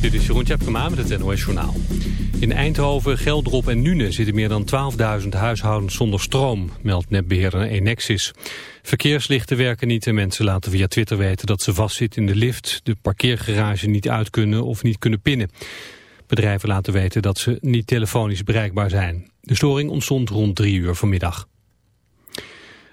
Dit is Jeroen Tjepkema met het NOS Journaal. In Eindhoven, Geldrop en Nune zitten meer dan 12.000 huishoudens zonder stroom, meldt netbeheerder Enexis. Verkeerslichten werken niet en mensen laten via Twitter weten dat ze vastzitten in de lift, de parkeergarage niet uit kunnen of niet kunnen pinnen. Bedrijven laten weten dat ze niet telefonisch bereikbaar zijn. De storing ontstond rond drie uur vanmiddag.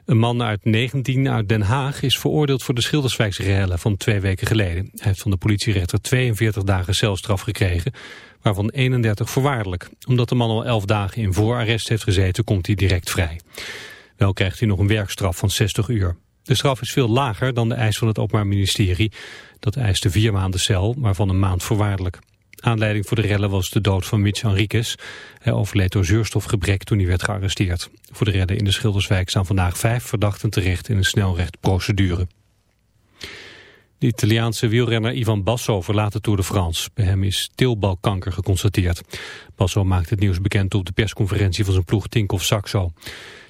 Een man uit 19 uit Den Haag is veroordeeld voor de Schilderswijksrellen van twee weken geleden. Hij heeft van de politierechter 42 dagen celstraf gekregen, waarvan 31 voorwaardelijk. Omdat de man al 11 dagen in voorarrest heeft gezeten, komt hij direct vrij. Wel krijgt hij nog een werkstraf van 60 uur. De straf is veel lager dan de eis van het Openbaar Ministerie. Dat eiste vier maanden cel, waarvan een maand voorwaardelijk. Aanleiding voor de rellen was de dood van Mitch Henriquez. Hij overleed door zuurstofgebrek toen hij werd gearresteerd. Voor de rellen in de Schilderswijk staan vandaag vijf verdachten terecht in een snelrechtprocedure. De Italiaanse wielrenner Ivan Basso verlaat de Tour de France. Bij hem is teelbalkanker geconstateerd. Basso maakt het nieuws bekend op de persconferentie van zijn ploeg Tinkoff Saxo.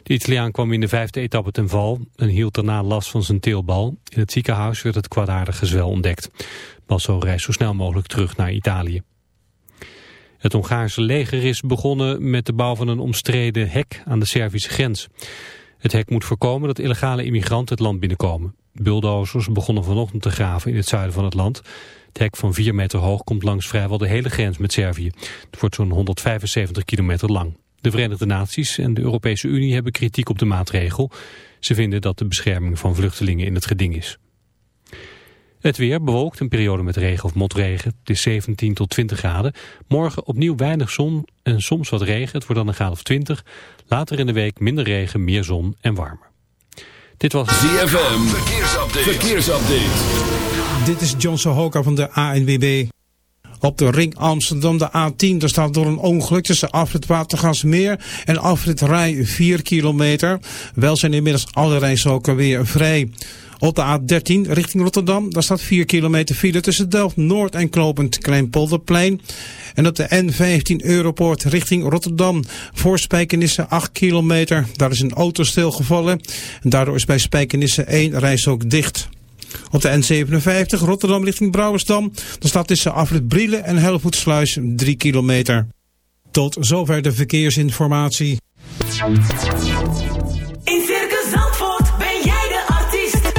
De Italiaan kwam in de vijfde etappe ten val en hield daarna last van zijn teelbal. In het ziekenhuis werd het kwaadaardige gezwel ontdekt. Basso reist zo snel mogelijk terug naar Italië. Het Hongaarse leger is begonnen met de bouw van een omstreden hek aan de Servische grens. Het hek moet voorkomen dat illegale immigranten het land binnenkomen. Bulldozers begonnen vanochtend te graven in het zuiden van het land. Het hek van 4 meter hoog komt langs vrijwel de hele grens met Servië. Het wordt zo'n 175 kilometer lang. De Verenigde Naties en de Europese Unie hebben kritiek op de maatregel. Ze vinden dat de bescherming van vluchtelingen in het geding is. Het weer bewolkt een periode met regen of motregen. Het is 17 tot 20 graden. Morgen opnieuw weinig zon en soms wat regen. Het wordt dan een graad of 20. Later in de week minder regen, meer zon en warmer. Dit was ZFM. Verkeersupdate. Verkeersupdate. Dit is John Sohoka van de ANWB. Op de ring Amsterdam, de A10, daar staat door een ongeluk tussen afrit Watergasmeer en afrit Rij 4 kilometer. Wel zijn inmiddels alle rijstroken weer vrij. Op de A13 richting Rotterdam, daar staat 4 kilometer file tussen Delft-Noord en Klopend Kleinpolderplein. En op de N15 Europoort richting Rotterdam voor Spijkenisse 8 kilometer. Daar is een auto stilgevallen en daardoor is bij Spijkenisse 1 reis ook dicht. Op de N57 Rotterdam richting Brouwersdam. Dan staat tussen Afrit Brielen en Helvoetsluis 3 kilometer. Tot zover de verkeersinformatie. In Circus Zandvoort ben jij de artiest.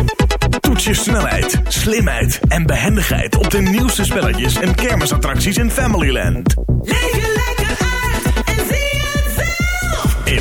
Toets je snelheid, slimheid en behendigheid op de nieuwste spelletjes en kermisattracties in Familyland. Leef lekker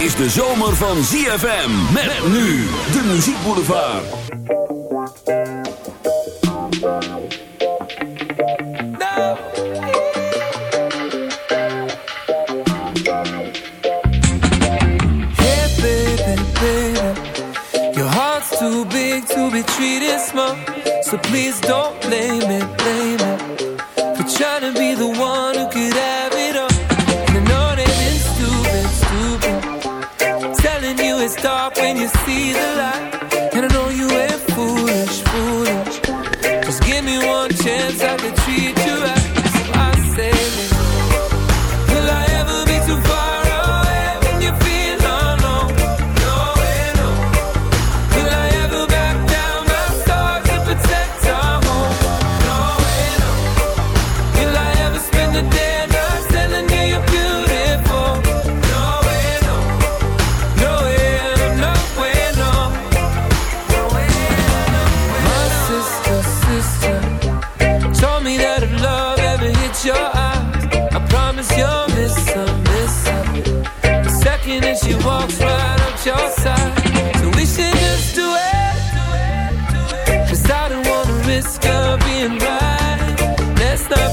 Is de zomer van ZFM. Met nu de muziekboulevard. Hey, baby, baby. Your heart's too big to be treated small. So please don't blame see the light.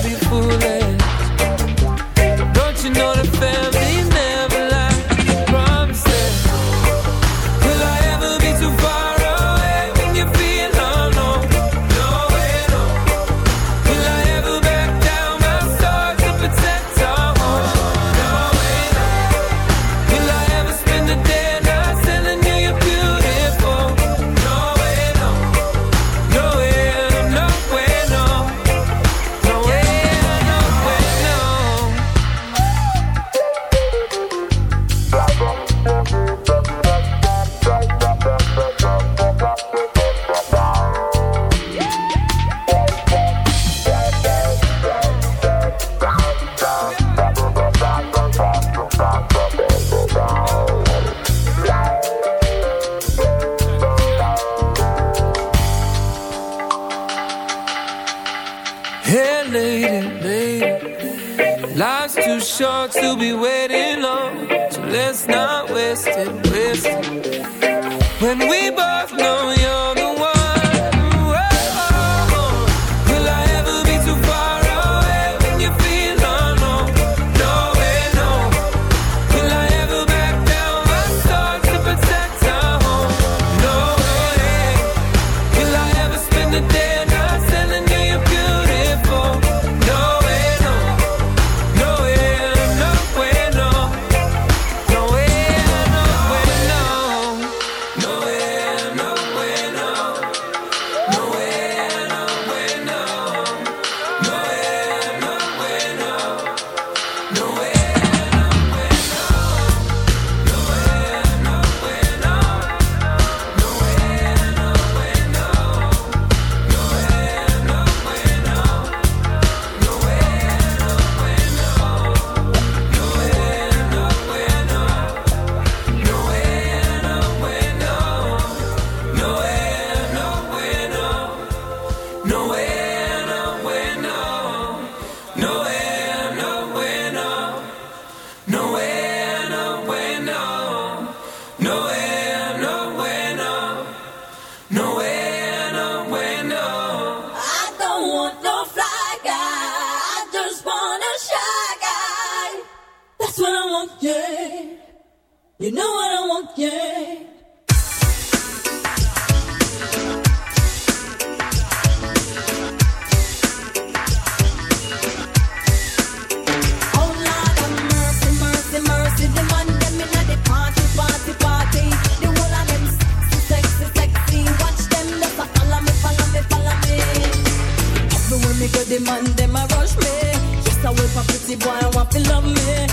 Be foolish. Pretty boy, I want to love me.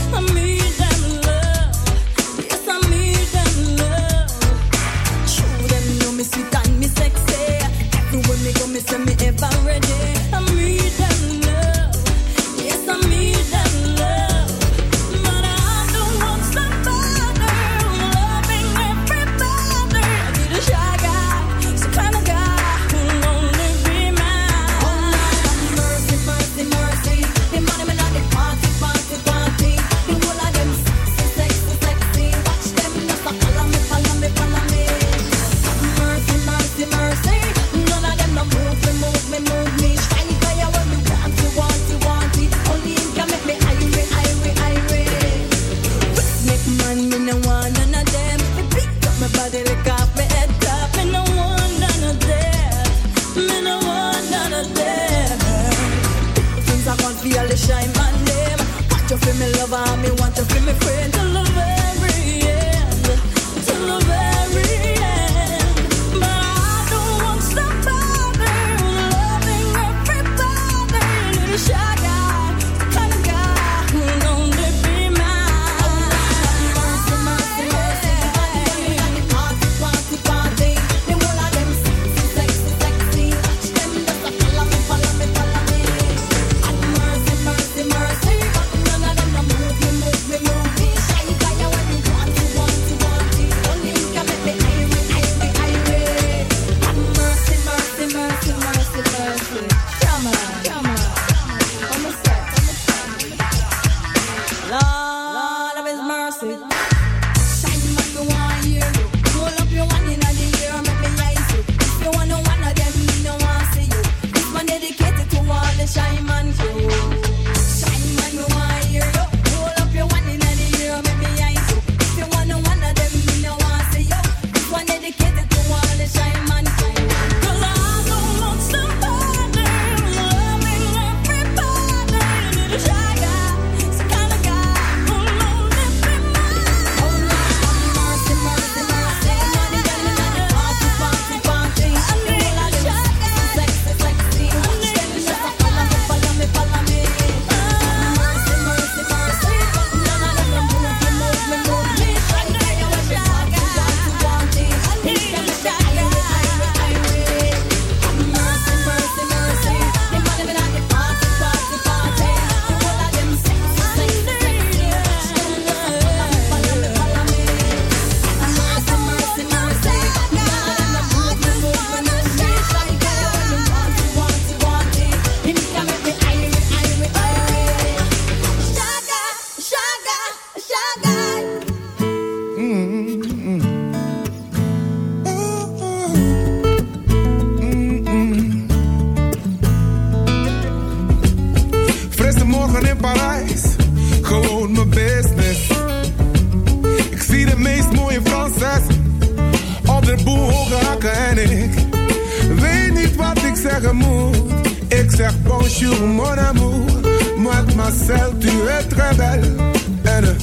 Tu es très belle. N,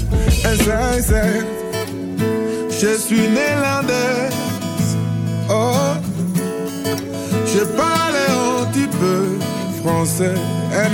S, A, Z. Je suis néerlandaise. Oh, je parle un petit peu français. N,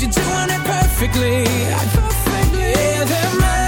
you're doing perfectly, perfectly. Yeah,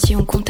Petit, on compte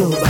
Global.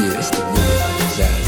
It's the moon is out.